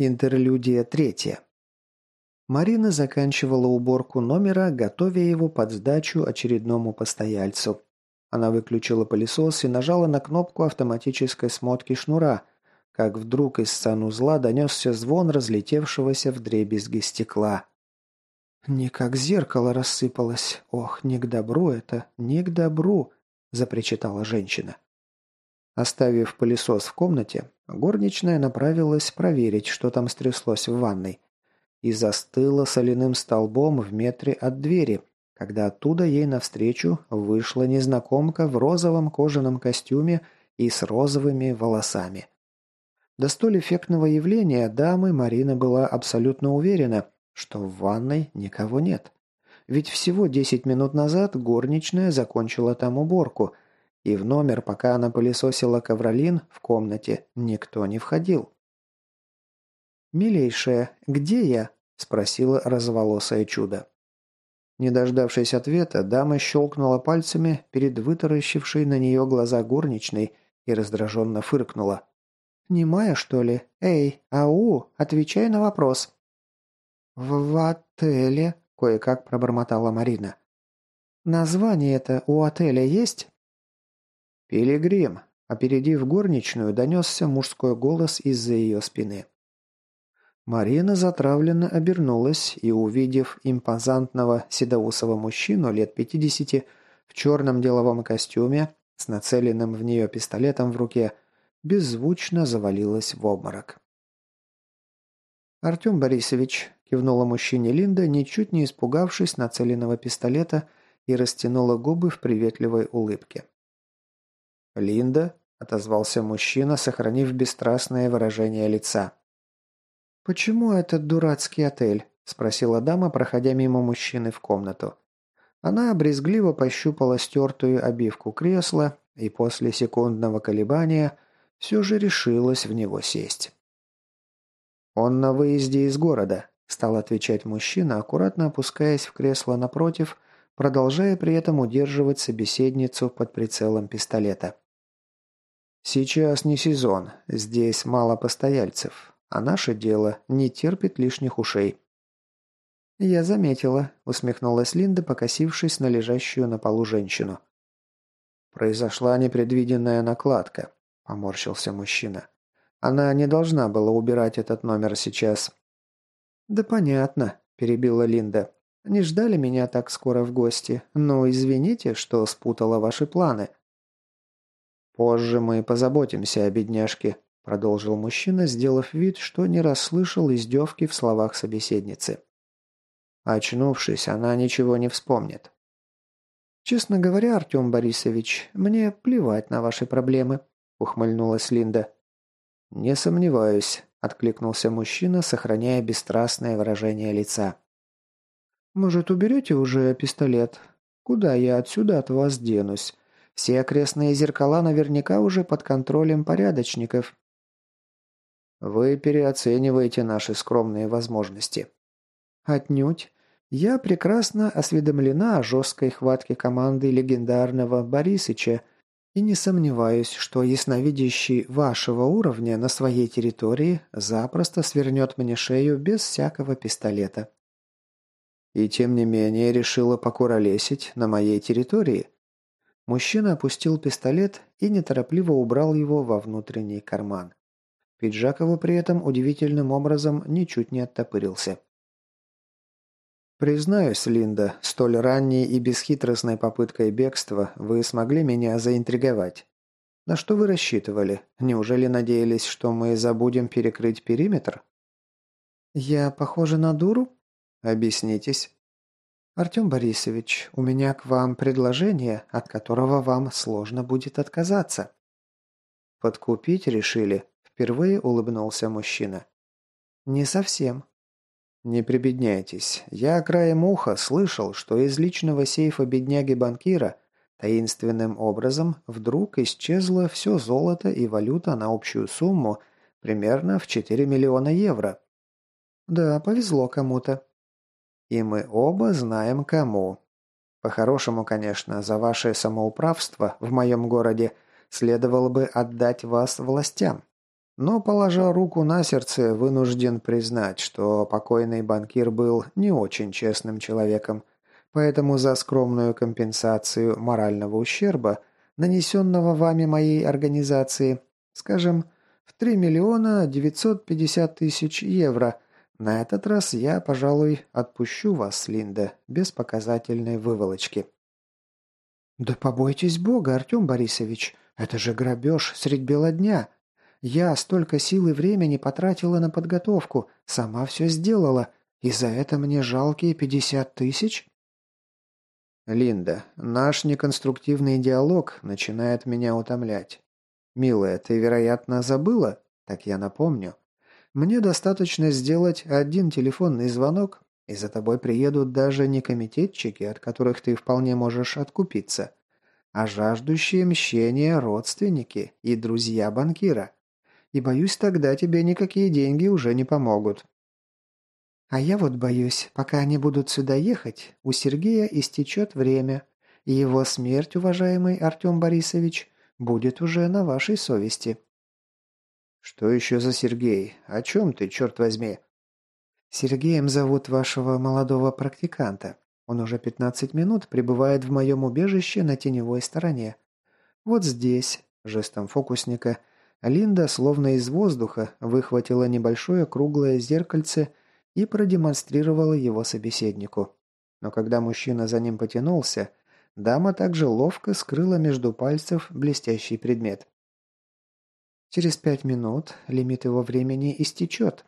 Интерлюдия третья. Марина заканчивала уборку номера, готовя его под сдачу очередному постояльцу. Она выключила пылесос и нажала на кнопку автоматической смотки шнура, как вдруг из санузла донесся звон разлетевшегося в дребезги стекла. «Не как зеркало рассыпалось. Ох, не к добру это, не к добру», – запричитала женщина. Оставив пылесос в комнате, горничная направилась проверить, что там стряслось в ванной, и застыла соляным столбом в метре от двери, когда оттуда ей навстречу вышла незнакомка в розовом кожаном костюме и с розовыми волосами. До столь эффектного явления дамы Марина была абсолютно уверена, что в ванной никого нет. Ведь всего 10 минут назад горничная закончила там уборку – и в номер, пока она пылесосила ковролин, в комнате никто не входил. «Милейшая, где я?» – спросила разволосое чудо. Не дождавшись ответа, дама щелкнула пальцами перед вытаращившей на нее глаза горничной и раздраженно фыркнула. «Немая, что ли? Эй, ау, отвечай на вопрос». «В, в отеле», – кое-как пробормотала Марина. «Название это у отеля есть?» «Пилигрим!» Опередив горничную, донесся мужской голос из-за ее спины. Марина затравленно обернулась и, увидев импозантного седоусого мужчину лет пятидесяти в черном деловом костюме с нацеленным в нее пистолетом в руке, беззвучно завалилась в обморок. «Артем Борисович», – кивнула мужчине Линда, ничуть не испугавшись нацеленного пистолета и растянула губы в приветливой улыбке. «Линда?» – отозвался мужчина, сохранив бесстрастное выражение лица. «Почему этот дурацкий отель?» – спросила дама, проходя мимо мужчины в комнату. Она обрезгливо пощупала стертую обивку кресла и после секундного колебания все же решилась в него сесть. «Он на выезде из города», – стал отвечать мужчина, аккуратно опускаясь в кресло напротив, продолжая при этом удерживать собеседницу под прицелом пистолета. Сейчас не сезон, здесь мало постояльцев, а наше дело не терпит лишних ушей. «Я заметила», – усмехнулась Линда, покосившись на лежащую на полу женщину. «Произошла непредвиденная накладка», – поморщился мужчина. «Она не должна была убирать этот номер сейчас». «Да понятно», – перебила Линда. «Не ждали меня так скоро в гости, но извините, что спутала ваши планы». «Позже мы позаботимся о бедняжке», – продолжил мужчина, сделав вид, что не расслышал издевки в словах собеседницы. Очнувшись, она ничего не вспомнит. «Честно говоря, Артем Борисович, мне плевать на ваши проблемы», – ухмыльнулась Линда. «Не сомневаюсь», – откликнулся мужчина, сохраняя бесстрастное выражение лица. «Может, уберете уже пистолет? Куда я отсюда от вас денусь? Все окрестные зеркала наверняка уже под контролем порядочников. Вы переоцениваете наши скромные возможности. Отнюдь. Я прекрасно осведомлена о жесткой хватке команды легендарного Борисыча и не сомневаюсь, что ясновидящий вашего уровня на своей территории запросто свернет мне шею без всякого пистолета. И тем не менее решила покуролесить на моей территории – Мужчина опустил пистолет и неторопливо убрал его во внутренний карман. Пиджак его при этом удивительным образом ничуть не оттопырился. «Признаюсь, Линда, столь ранней и бесхитростной попыткой бегства вы смогли меня заинтриговать. На что вы рассчитывали? Неужели надеялись, что мы забудем перекрыть периметр?» «Я похожа на дуру?» «Объяснитесь». «Артем Борисович, у меня к вам предложение, от которого вам сложно будет отказаться». «Подкупить решили?» – впервые улыбнулся мужчина. «Не совсем». «Не прибедняйтесь. Я краем уха слышал, что из личного сейфа бедняги-банкира таинственным образом вдруг исчезло все золото и валюта на общую сумму примерно в 4 миллиона евро». «Да, повезло кому-то», и мы оба знаем кому. По-хорошему, конечно, за ваше самоуправство в моем городе следовало бы отдать вас властям. Но, положа руку на сердце, вынужден признать, что покойный банкир был не очень честным человеком, поэтому за скромную компенсацию морального ущерба, нанесенного вами моей организации, скажем, в 3 миллиона 950 тысяч евро, на этот раз я, пожалуй, отпущу вас, Линда, без показательной выволочки. «Да побойтесь Бога, Артем Борисович, это же грабеж средь бела дня!» Я столько сил и времени потратила на подготовку, сама все сделала, и за это мне жалкие пятьдесят тысяч?» «Линда, наш неконструктивный диалог начинает меня утомлять. Милая, ты, вероятно, забыла? Так я напомню. Мне достаточно сделать один телефонный звонок, и за тобой приедут даже не комитетчики, от которых ты вполне можешь откупиться, а жаждущие мщения родственники и друзья банкира и боюсь, тогда тебе никакие деньги уже не помогут». «А я вот боюсь, пока они будут сюда ехать, у Сергея истечет время, и его смерть, уважаемый Артем Борисович, будет уже на вашей совести». «Что еще за Сергей? О чем ты, черт возьми?» «Сергеем зовут вашего молодого практиканта. Он уже 15 минут пребывает в моем убежище на теневой стороне. Вот здесь», жестом фокусника, Линда, словно из воздуха, выхватила небольшое круглое зеркальце и продемонстрировала его собеседнику. Но когда мужчина за ним потянулся, дама также ловко скрыла между пальцев блестящий предмет. Через пять минут лимит его времени истечет.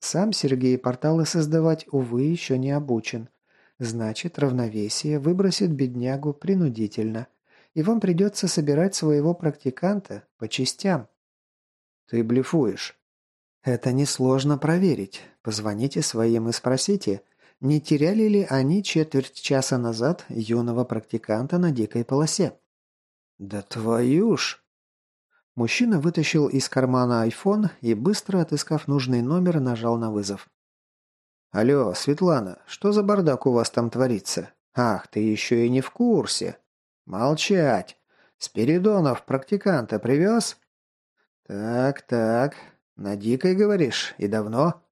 Сам Сергей порталы создавать, увы, еще не обучен. Значит, равновесие выбросит беднягу принудительно. И вам придется собирать своего практиканта по частям. Ты блефуешь. Это несложно проверить. Позвоните своим и спросите, не теряли ли они четверть часа назад юного практиканта на дикой полосе. Да твою ж! Мужчина вытащил из кармана iPhone и, быстро отыскав нужный номер, нажал на вызов. «Алло, Светлана, что за бардак у вас там творится? Ах, ты еще и не в курсе. Молчать. Спиридонов практиканта привез?» «Так, так. На дикой, говоришь? И давно?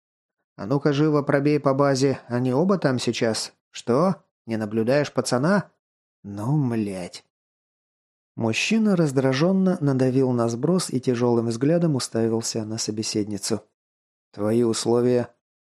А ну-ка живо пробей по базе. Они оба там сейчас. Что? Не наблюдаешь пацана? Ну, млять». Мужчина раздраженно надавил на сброс и тяжелым взглядом уставился на собеседницу. «Твои условия?»